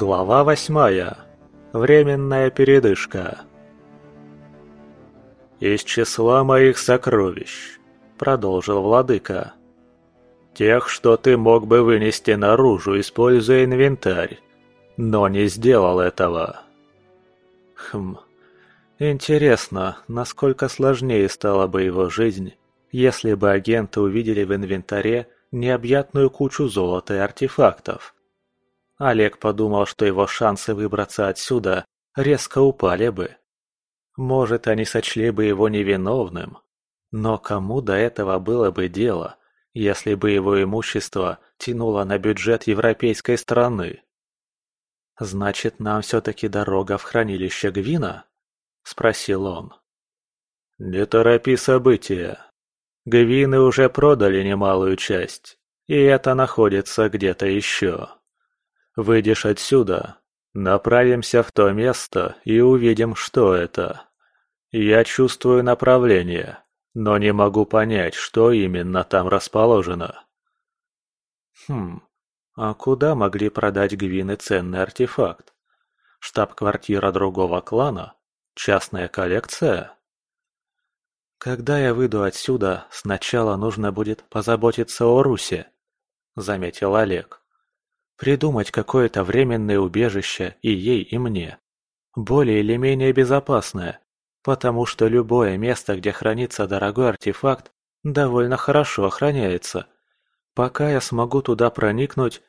Глава восьмая. Временная передышка. «Из числа моих сокровищ», — продолжил владыка. «Тех, что ты мог бы вынести наружу, используя инвентарь, но не сделал этого». Хм, интересно, насколько сложнее стала бы его жизнь, если бы агенты увидели в инвентаре необъятную кучу золота и артефактов. Олег подумал, что его шансы выбраться отсюда резко упали бы. Может, они сочли бы его невиновным. Но кому до этого было бы дело, если бы его имущество тянуло на бюджет европейской страны? «Значит, нам все-таки дорога в хранилище Гвина?» – спросил он. «Не торопи события. Гвины уже продали немалую часть, и это находится где-то еще. Выйдешь отсюда, направимся в то место и увидим, что это. Я чувствую направление, но не могу понять, что именно там расположено. Хм, а куда могли продать Гвины ценный артефакт? Штаб-квартира другого клана? Частная коллекция? Когда я выйду отсюда, сначала нужно будет позаботиться о Русе, заметил Олег. Придумать какое-то временное убежище и ей, и мне. Более или менее безопасное, потому что любое место, где хранится дорогой артефакт, довольно хорошо охраняется. Пока я смогу туда проникнуть...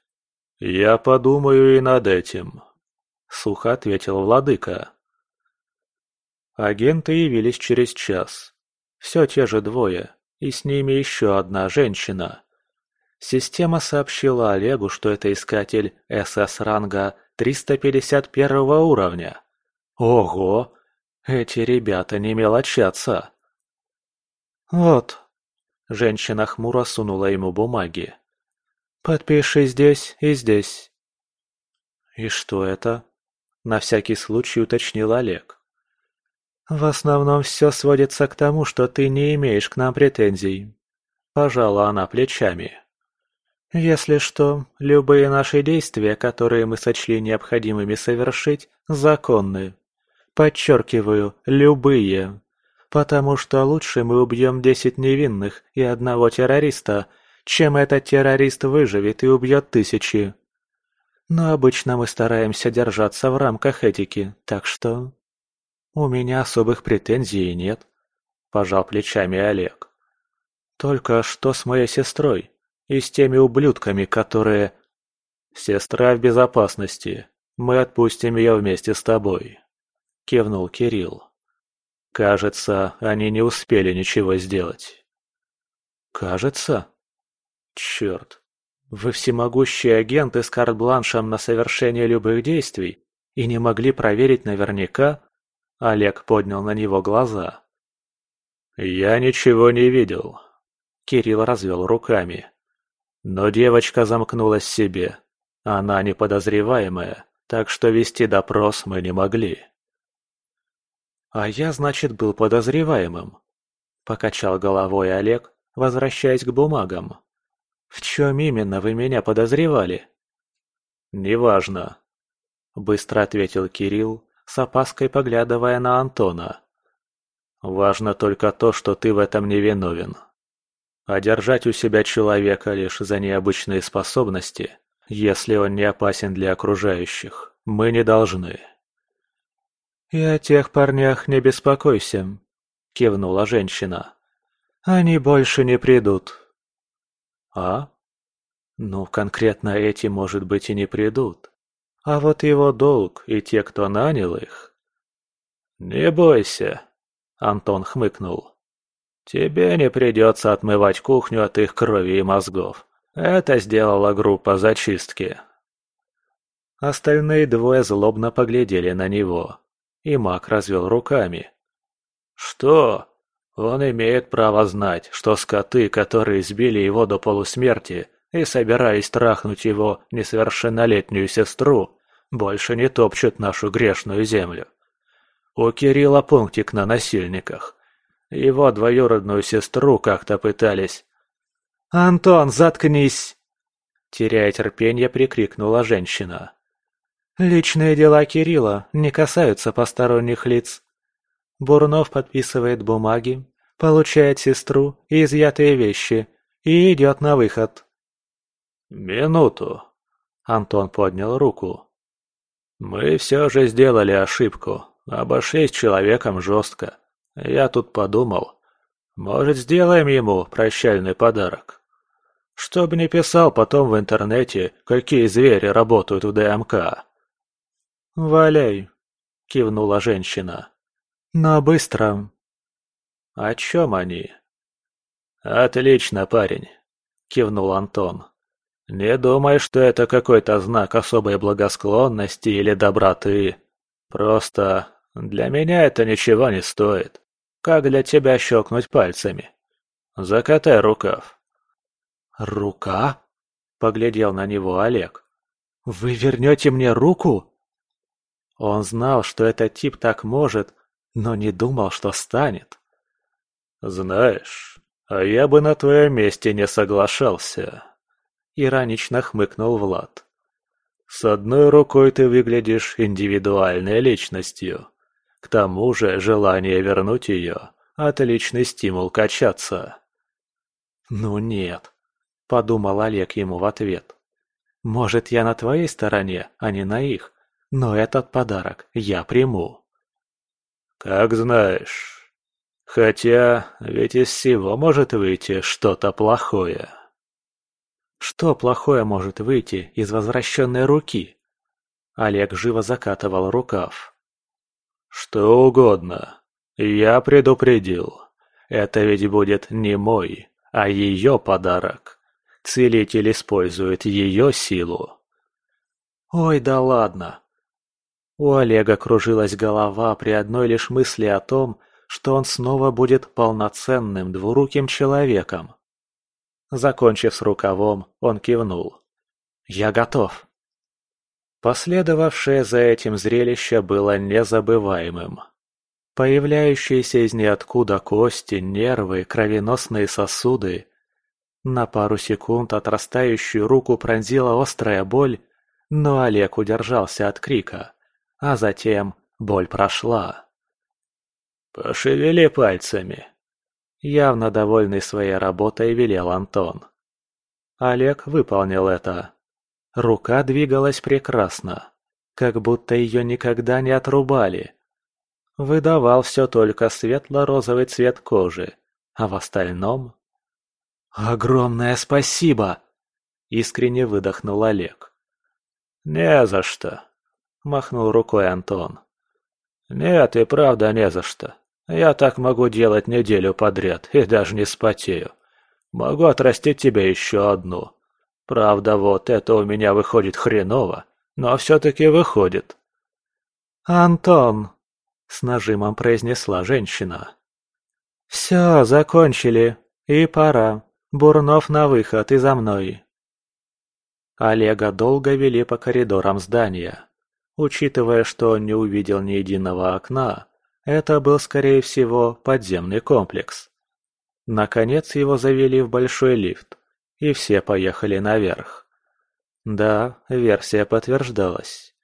«Я подумаю и над этим», — сухо ответил владыка. Агенты явились через час. Все те же двое, и с ними еще одна женщина. Система сообщила Олегу, что это искатель СС ранга 351 уровня. Ого! Эти ребята не мелочатся. Вот. Женщина хмуро сунула ему бумаги. Подпиши здесь и здесь. И что это? На всякий случай уточнил Олег. В основном все сводится к тому, что ты не имеешь к нам претензий. Пожала она плечами. Если что, любые наши действия, которые мы сочли необходимыми совершить, законны. Подчеркиваю, любые. Потому что лучше мы убьем десять невинных и одного террориста, чем этот террорист выживет и убьет тысячи. Но обычно мы стараемся держаться в рамках этики, так что... У меня особых претензий нет, пожал плечами Олег. Только что с моей сестрой? И с теми ублюдками, которые... Сестра в безопасности. Мы отпустим ее вместе с тобой. Кивнул Кирилл. Кажется, они не успели ничего сделать. Кажется? Черт. Вы всемогущий агент с карт-бланшем на совершение любых действий и не могли проверить наверняка? Олег поднял на него глаза. «Я ничего не видел», — Кирилл развел руками. Но девочка замкнулась в себе. Она неподозреваемая, так что вести допрос мы не могли. «А я, значит, был подозреваемым», — покачал головой Олег, возвращаясь к бумагам. «В чем именно вы меня подозревали?» «Неважно», — быстро ответил Кирилл, с опаской поглядывая на Антона. «Важно только то, что ты в этом не виновен». А держать у себя человека лишь за необычные способности, если он не опасен для окружающих, мы не должны. «И о тех парнях не беспокойся», — кивнула женщина. «Они больше не придут». «А? Ну, конкретно эти, может быть, и не придут. А вот его долг и те, кто нанял их...» «Не бойся», — Антон хмыкнул. Тебе не придется отмывать кухню от их крови и мозгов. Это сделала группа зачистки. Остальные двое злобно поглядели на него, и маг развел руками. «Что? Он имеет право знать, что скоты, которые избили его до полусмерти и собирались трахнуть его несовершеннолетнюю сестру, больше не топчут нашу грешную землю. У Кирилла пунктик на насильниках. Его двоюродную сестру как-то пытались. «Антон, заткнись!» Теряя терпение, прикрикнула женщина. Личные дела Кирилла не касаются посторонних лиц. Бурнов подписывает бумаги, получает сестру и изъятые вещи и идет на выход. «Минуту», — Антон поднял руку. «Мы все же сделали ошибку, обошлись человеком жестко. Я тут подумал, может, сделаем ему прощальный подарок? Чтоб не писал потом в интернете, какие звери работают в ДМК». «Валяй», — кивнула женщина. «Но быстро». «О чем они?» «Отлично, парень», — кивнул Антон. «Не думай, что это какой-то знак особой благосклонности или доброты. Просто для меня это ничего не стоит. Как для тебя щелкнуть пальцами? Закатай рукав». «Рука?» — поглядел на него Олег. «Вы вернете мне руку?» Он знал, что этот тип так может, но не думал, что станет. «Знаешь, а я бы на твоем месте не соглашался», — иронично хмыкнул Влад. «С одной рукой ты выглядишь индивидуальной личностью. К тому же желание вернуть ее — отличный стимул качаться». «Ну нет», — подумал Олег ему в ответ. «Может, я на твоей стороне, а не на их, но этот подарок я приму». «Как знаешь. Хотя, ведь из всего может выйти что-то плохое». «Что плохое может выйти из возвращенной руки?» Олег живо закатывал рукав. «Что угодно. Я предупредил. Это ведь будет не мой, а ее подарок. Целитель использует ее силу». «Ой, да ладно!» У Олега кружилась голова при одной лишь мысли о том, что он снова будет полноценным двуруким человеком. Закончив с рукавом, он кивнул. «Я готов». Последовавшее за этим зрелище было незабываемым. Появляющиеся из ниоткуда кости, нервы, кровеносные сосуды. На пару секунд отрастающую руку пронзила острая боль, но Олег удержался от крика а затем боль прошла. «Пошевели пальцами», — явно довольный своей работой велел Антон. Олег выполнил это. Рука двигалась прекрасно, как будто ее никогда не отрубали. Выдавал все только светло-розовый цвет кожи, а в остальном... «Огромное спасибо!» — искренне выдохнул Олег. «Не за что», – махнул рукой Антон. «Нет, и правда не за что. Я так могу делать неделю подряд и даже не спотею. Могу отрастить тебе еще одну. Правда, вот это у меня выходит хреново, но все-таки выходит». «Антон!» – с нажимом произнесла женщина. «Все, закончили. И пора. Бурнов на выход и за мной». Олега долго вели по коридорам здания. Учитывая, что он не увидел ни единого окна, это был, скорее всего, подземный комплекс. Наконец его завели в большой лифт, и все поехали наверх. Да, версия подтверждалась.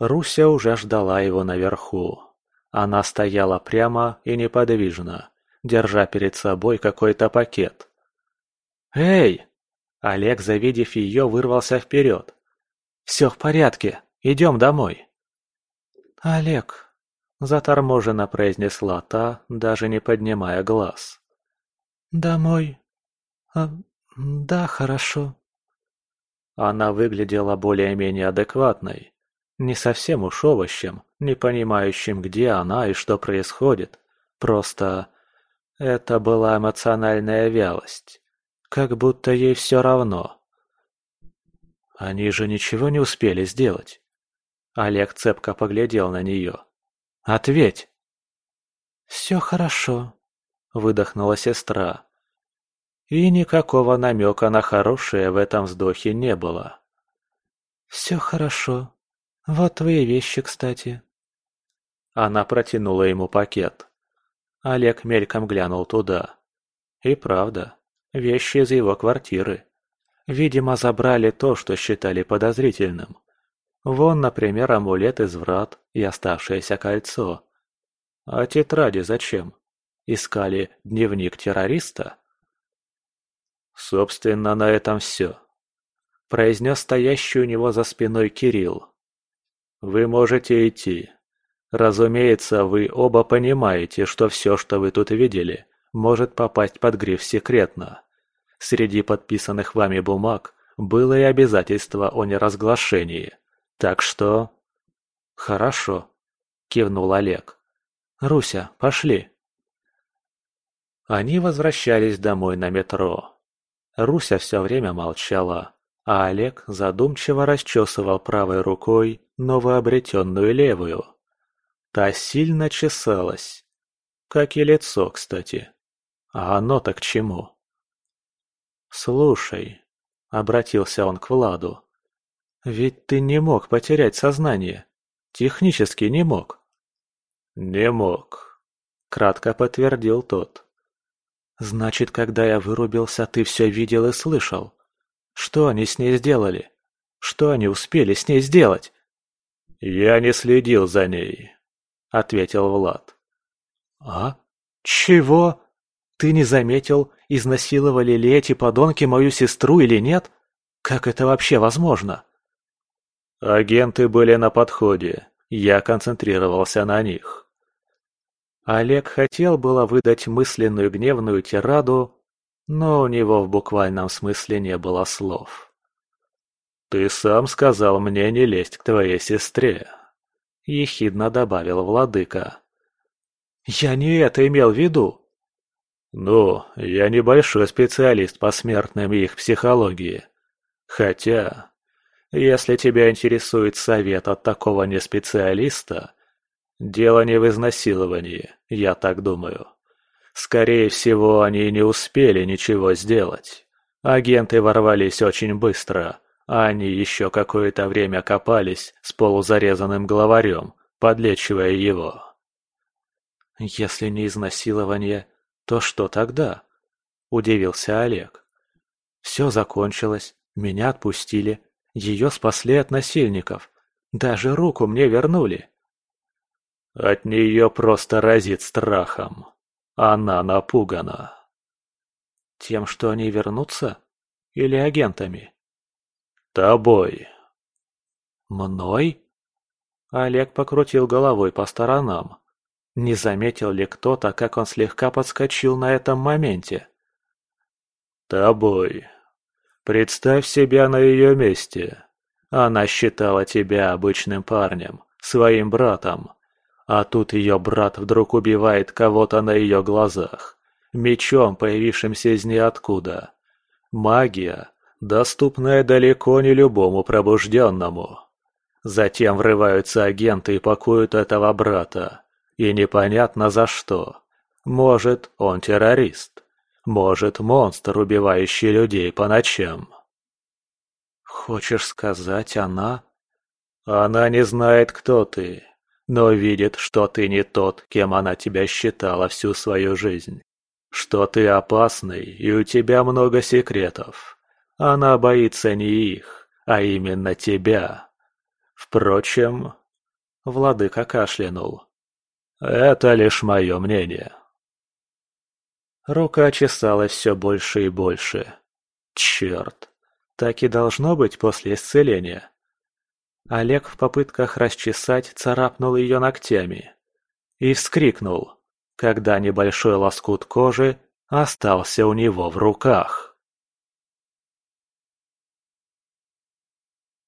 Руся уже ждала его наверху. Она стояла прямо и неподвижно, держа перед собой какой-то пакет. «Эй!» Олег, завидев ее, вырвался вперед. «Все в порядке!» Идем домой!» «Олег!» – заторможенно произнесла та, даже не поднимая глаз. «Домой? А, да, хорошо». Она выглядела более-менее адекватной. Не совсем уж овощем, не понимающим, где она и что происходит. Просто это была эмоциональная вялость. Как будто ей все равно. Они же ничего не успели сделать. Олег цепко поглядел на нее. «Ответь!» «Все хорошо», — выдохнула сестра. И никакого намека на хорошее в этом вздохе не было. «Все хорошо. Вот твои вещи, кстати». Она протянула ему пакет. Олег мельком глянул туда. И правда, вещи из его квартиры. Видимо, забрали то, что считали подозрительным. Вон, например, амулет из врат и оставшееся кольцо. А тетради зачем? Искали дневник террориста? Собственно, на этом все. Произнес стоящий у него за спиной Кирилл. Вы можете идти. Разумеется, вы оба понимаете, что все, что вы тут видели, может попасть под гриф «секретно». Среди подписанных вами бумаг было и обязательство о неразглашении. Так что... Хорошо, кивнул Олег. Руся, пошли. Они возвращались домой на метро. Руся все время молчала, а Олег задумчиво расчесывал правой рукой новообретенную левую. Та сильно чесалась. Как и лицо, кстати. А оно-то к чему? «Слушай», — обратился он к Владу, — «ведь ты не мог потерять сознание. Технически не мог». «Не мог», — кратко подтвердил тот. «Значит, когда я вырубился, ты все видел и слышал. Что они с ней сделали? Что они успели с ней сделать?» «Я не следил за ней», — ответил Влад. «А? Чего? Ты не заметил, изнасиловали ли эти подонки мою сестру или нет? Как это вообще возможно?» Агенты были на подходе. Я концентрировался на них. Олег хотел было выдать мысленную гневную тираду, но у него в буквальном смысле не было слов. «Ты сам сказал мне не лезть к твоей сестре», — ехидно добавил владыка. «Я не это имел в виду». «Ну, я небольшой специалист по смертным и их психологии. Хотя, если тебя интересует совет от такого неспециалиста, дело не в изнасиловании, я так думаю. Скорее всего, они не успели ничего сделать. Агенты ворвались очень быстро, а они еще какое-то время копались с полузарезанным главарем, подлечивая его. «Если не изнасилование, то что тогда?» – удивился Олег. «Все закончилось, меня отпустили, ее спасли от насильников, даже руку мне вернули». От нее просто разит страхом. Она напугана. Тем, что они вернутся? Или агентами? Тобой. Мной? Олег покрутил головой по сторонам. Не заметил ли кто-то, как он слегка подскочил на этом моменте? Тобой. Представь себя на ее месте. Она считала тебя обычным парнем, своим братом. А тут ее брат вдруг убивает кого-то на ее глазах, мечом, появившимся из ниоткуда. Магия, доступная далеко не любому пробужденному. Затем врываются агенты и пакуют этого брата. И непонятно за что. Может, он террорист. Может, монстр, убивающий людей по ночам. Хочешь сказать, она... Она не знает, кто ты но видит, что ты не тот, кем она тебя считала всю свою жизнь. Что ты опасный, и у тебя много секретов. Она боится не их, а именно тебя. Впрочем, владыка кашлянул. Это лишь мое мнение. Рука чесалась все больше и больше. Черт, так и должно быть после исцеления. Олег в попытках расчесать царапнул ее ногтями. И вскрикнул, когда небольшой лоскут кожи остался у него в руках.